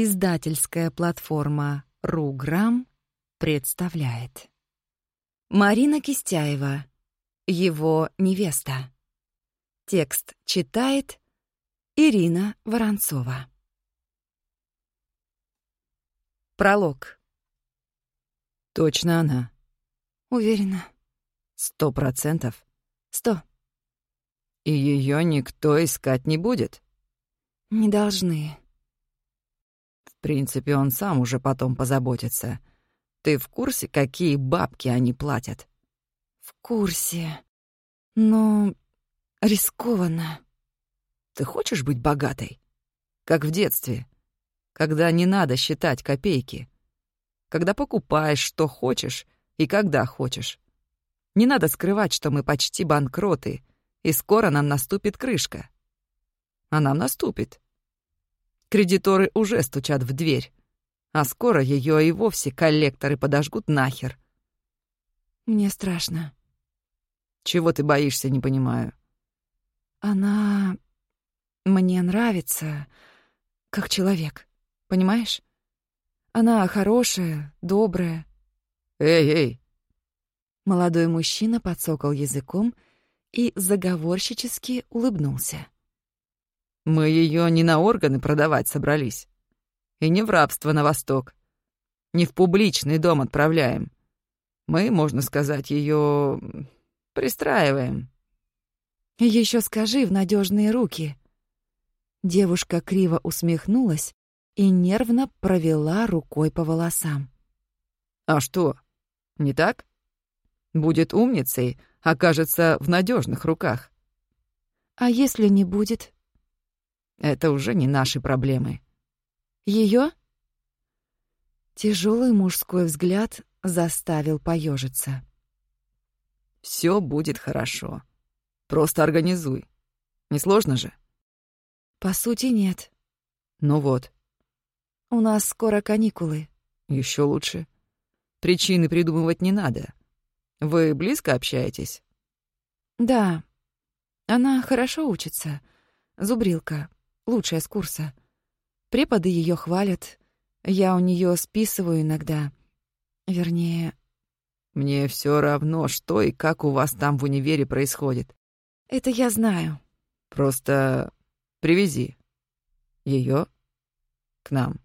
Издательская платформа «Руграм» представляет. Марина Кистяева. Его невеста. Текст читает Ирина Воронцова. Пролог. Точно она. Уверена. Сто процентов. Сто. И ее никто искать не будет. Не должны. В принципе, он сам уже потом позаботится. Ты в курсе, какие бабки они платят? В курсе. Но рискованно. Ты хочешь быть богатой? Как в детстве, когда не надо считать копейки. Когда покупаешь, что хочешь и когда хочешь. Не надо скрывать, что мы почти банкроты, и скоро нам наступит крышка. А нам наступит. Кредиторы уже стучат в дверь, а скоро ее и вовсе коллекторы подожгут нахер. Мне страшно. Чего ты боишься, не понимаю. Она мне нравится как человек, понимаешь? Она хорошая, добрая. Эй, эй. Молодой мужчина подсокал языком и заговорщически улыбнулся. Мы ее не на органы продавать собрались. И не в рабство на восток. Не в публичный дом отправляем. Мы, можно сказать, ее пристраиваем. Еще скажи в надежные руки. Девушка криво усмехнулась и нервно провела рукой по волосам. А что? Не так? Будет умницей, окажется в надежных руках. А если не будет? Это уже не наши проблемы. Ее? Тяжелый мужской взгляд заставил поежиться. Все будет хорошо. Просто организуй. Несложно же? По сути, нет. Ну вот. У нас скоро каникулы. Еще лучше. Причины придумывать не надо. Вы близко общаетесь? Да. Она хорошо учится. Зубрилка. Лучшая с курса. Преподы ее хвалят. Я у нее списываю иногда. Вернее... Мне все равно, что и как у вас там в универе происходит. Это я знаю. Просто привези ее к нам.